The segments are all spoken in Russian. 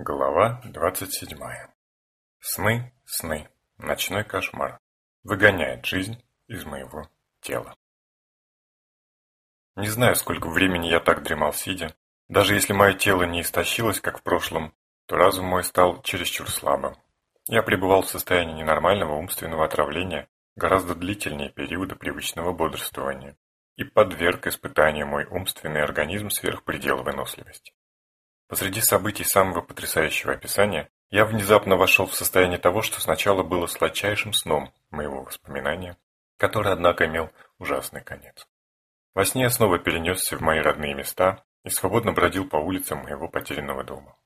Глава двадцать седьмая. Сны, сны, ночной кошмар. Выгоняет жизнь из моего тела. Не знаю, сколько времени я так дремал сидя. Даже если мое тело не истощилось, как в прошлом, то разум мой стал чересчур слабым. Я пребывал в состоянии ненормального умственного отравления гораздо длительнее периода привычного бодрствования и подверг испытанию мой умственный организм сверх предела выносливости. Посреди событий самого потрясающего описания я внезапно вошел в состояние того, что сначала было сладчайшим сном моего воспоминания, который, однако, имел ужасный конец. Во сне я снова перенесся в мои родные места и свободно бродил по улицам моего потерянного дома.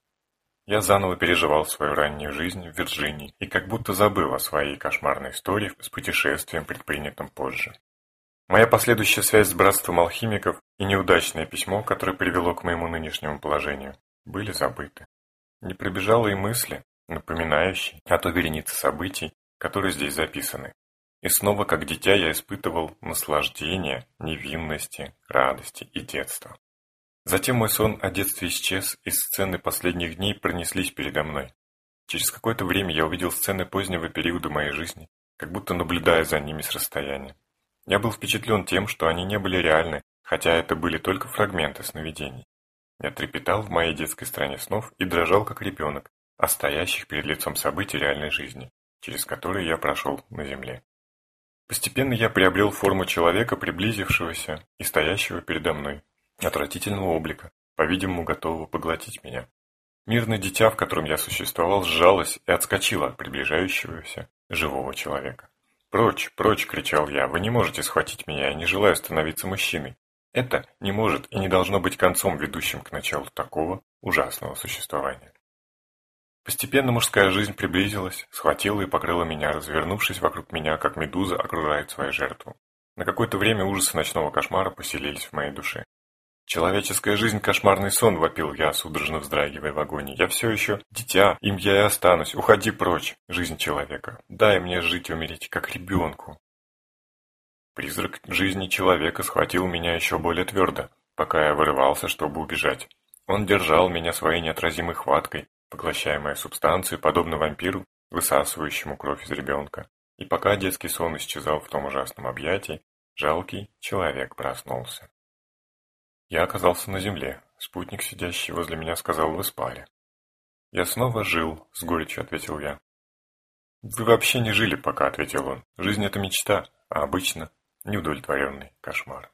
Я заново переживал свою раннюю жизнь в Вирджинии и как будто забыл о своей кошмарной истории с путешествием, предпринятым позже. Моя последующая связь с братством алхимиков и неудачное письмо, которое привело к моему нынешнему положению, были забыты. Не пробежало и мысли, напоминающие о той веренице событий, которые здесь записаны. И снова, как дитя, я испытывал наслаждение, невинности, радости и детства. Затем мой сон о детстве исчез, и сцены последних дней пронеслись передо мной. Через какое-то время я увидел сцены позднего периода моей жизни, как будто наблюдая за ними с расстояния. Я был впечатлен тем, что они не были реальны, хотя это были только фрагменты сновидений. Я трепетал в моей детской стране снов и дрожал, как ребенок, о стоящих перед лицом событий реальной жизни, через которые я прошел на земле. Постепенно я приобрел форму человека, приблизившегося и стоящего передо мной, отвратительного облика, по-видимому, готового поглотить меня. Мирное дитя, в котором я существовал, сжалось и отскочило от приближающегося живого человека. «Прочь, прочь!» – кричал я. «Вы не можете схватить меня, я не желаю становиться мужчиной. Это не может и не должно быть концом, ведущим к началу такого ужасного существования. Постепенно мужская жизнь приблизилась, схватила и покрыла меня, развернувшись вокруг меня, как медуза окружает свою жертву. На какое-то время ужасы ночного кошмара поселились в моей душе. «Человеческая жизнь – кошмарный сон!» – вопил я, судорожно вздрагивая в агонии. «Я все еще дитя, им я и останусь. Уходи прочь, жизнь человека. Дай мне жить и умереть, как ребенку». Призрак жизни человека схватил меня еще более твердо, пока я вырывался, чтобы убежать. Он держал меня своей неотразимой хваткой, поглощая мою субстанцию, подобно вампиру, высасывающему кровь из ребенка. И пока детский сон исчезал в том ужасном объятии, жалкий человек проснулся. Я оказался на земле. Спутник, сидящий возле меня, сказал, вы спали. «Я снова жил», — с горечью ответил я. «Вы вообще не жили пока», — ответил он. «Жизнь — это мечта, а обычно неудовлетворенный кошмар.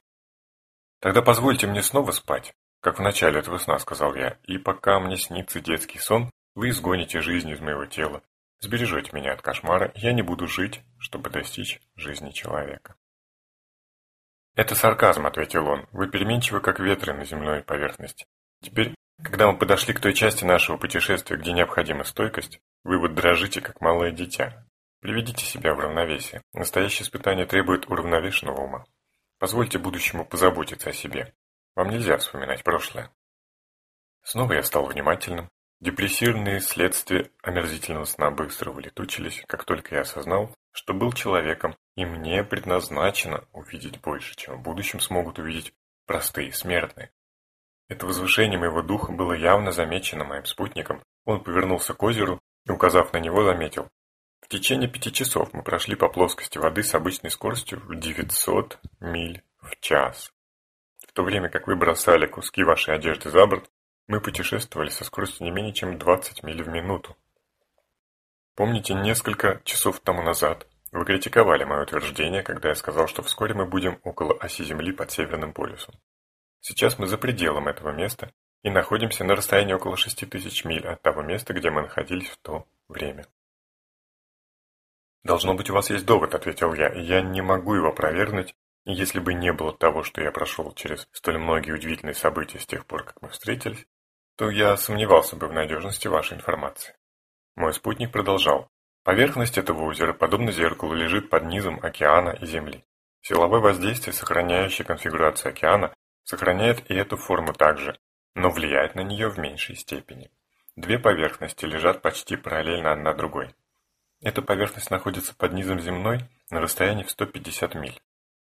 «Тогда позвольте мне снова спать, как в начале этого сна», — сказал я, «и пока мне снится детский сон, вы изгоните жизнь из моего тела, сбережете меня от кошмара, я не буду жить, чтобы достичь жизни человека». «Это сарказм», — ответил он, — «вы переменчивы, как ветры на земной поверхности. Теперь, когда мы подошли к той части нашего путешествия, где необходима стойкость, вы вот дрожите, как малое дитя, Приведите себя в равновесие. Настоящее испытание требует уравновешенного ума. Позвольте будущему позаботиться о себе. Вам нельзя вспоминать прошлое. Снова я стал внимательным. Депрессивные следствия омерзительного сна быстро улетучились, как только я осознал, что был человеком, и мне предназначено увидеть больше, чем в будущем смогут увидеть простые смертные. Это возвышение моего духа было явно замечено моим спутником. Он повернулся к озеру и, указав на него, заметил. В течение пяти часов мы прошли по плоскости воды с обычной скоростью в 900 миль в час. В то время как вы бросали куски вашей одежды за борт, мы путешествовали со скоростью не менее чем 20 миль в минуту. Помните, несколько часов тому назад вы критиковали мое утверждение, когда я сказал, что вскоре мы будем около оси Земли под Северным полюсом. Сейчас мы за пределом этого места и находимся на расстоянии около 6000 миль от того места, где мы находились в то время. «Должно быть, у вас есть довод», — ответил я, — «и я не могу его опровергнуть, если бы не было того, что я прошел через столь многие удивительные события с тех пор, как мы встретились, то я сомневался бы в надежности вашей информации». Мой спутник продолжал. Поверхность этого озера, подобно зеркалу, лежит под низом океана и Земли. Силовое воздействие, сохраняющее конфигурацию океана, сохраняет и эту форму также, но влияет на нее в меньшей степени. Две поверхности лежат почти параллельно одна другой. Эта поверхность находится под низом земной на расстоянии в 150 миль.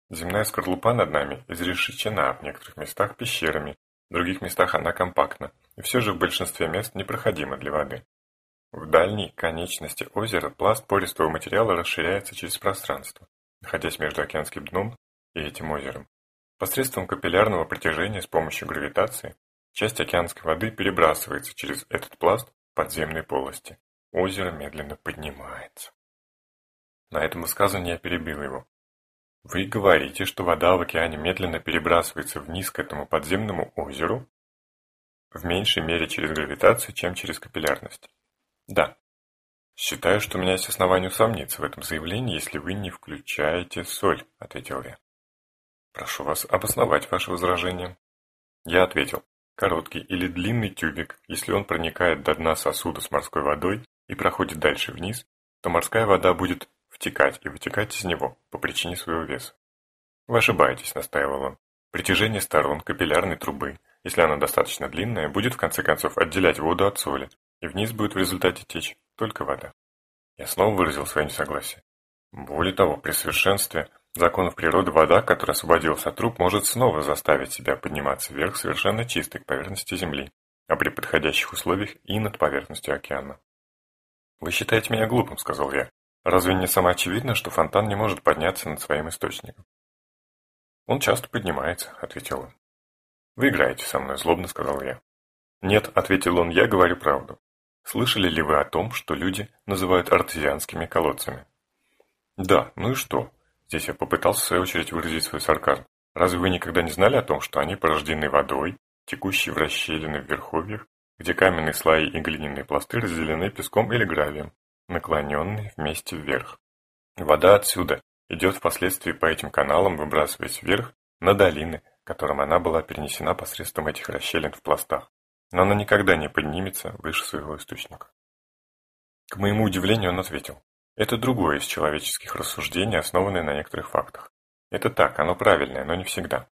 Земная скорлупа над нами изрешечена в некоторых местах пещерами, В других местах она компактна, и все же в большинстве мест непроходима для воды. В дальней конечности озера пласт пористого материала расширяется через пространство, находясь между океанским дном и этим озером. Посредством капиллярного притяжения с помощью гравитации часть океанской воды перебрасывается через этот пласт в подземной полости. Озеро медленно поднимается. На этом высказывании я перебил его. Вы говорите, что вода в океане медленно перебрасывается вниз к этому подземному озеру в меньшей мере через гравитацию, чем через капиллярность. Да. Считаю, что у меня есть основания усомниться в этом заявлении, если вы не включаете соль, ответил я. Прошу вас обосновать ваше возражение. Я ответил. Короткий или длинный тюбик, если он проникает до дна сосуда с морской водой и проходит дальше вниз, то морская вода будет втекать и вытекать из него по причине своего веса. Вы ошибаетесь, настаивал он. Притяжение сторон капиллярной трубы, если она достаточно длинная, будет в конце концов отделять воду от соли, и вниз будет в результате течь только вода. Я снова выразил свое несогласие. Более того, при совершенстве законов природы вода, которая освободилась от труб, может снова заставить себя подниматься вверх совершенно чистой к поверхности Земли, а при подходящих условиях и над поверхностью океана. «Вы считаете меня глупым», — сказал я. «Разве не самоочевидно, что фонтан не может подняться над своим источником?» «Он часто поднимается», — ответил он. «Вы играете со мной», — злобно сказал я. «Нет», — ответил он, — «я говорю правду. Слышали ли вы о том, что люди называют артезианскими колодцами?» «Да, ну и что?» Здесь я попытался в свою очередь выразить свой сарказм. «Разве вы никогда не знали о том, что они порождены водой, текущей в расщелины в верховьях, где каменные слои и глиняные пласты разделены песком или гравием, наклоненные вместе вверх? Вода отсюда идет впоследствии по этим каналам, выбрасываясь вверх на долины, которым она была перенесена посредством этих расщелин в пластах но она никогда не поднимется выше своего источника. К моему удивлению он ответил, это другое из человеческих рассуждений, основанное на некоторых фактах. Это так, оно правильное, но не всегда.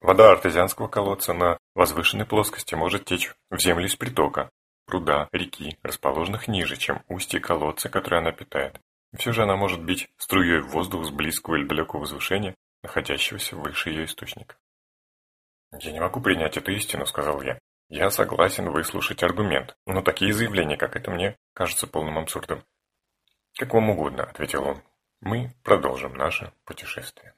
Вода артезианского колодца на возвышенной плоскости может течь в землю из притока, пруда, реки, расположенных ниже, чем устье колодца, которое она питает. Все же она может бить струей в воздух с близкого или далекого возвышения, находящегося выше ее источника. «Я не могу принять эту истину», — сказал я. Я согласен выслушать аргумент, но такие заявления, как это, мне кажутся полным абсурдом. Как вам угодно, ответил он. Мы продолжим наше путешествие.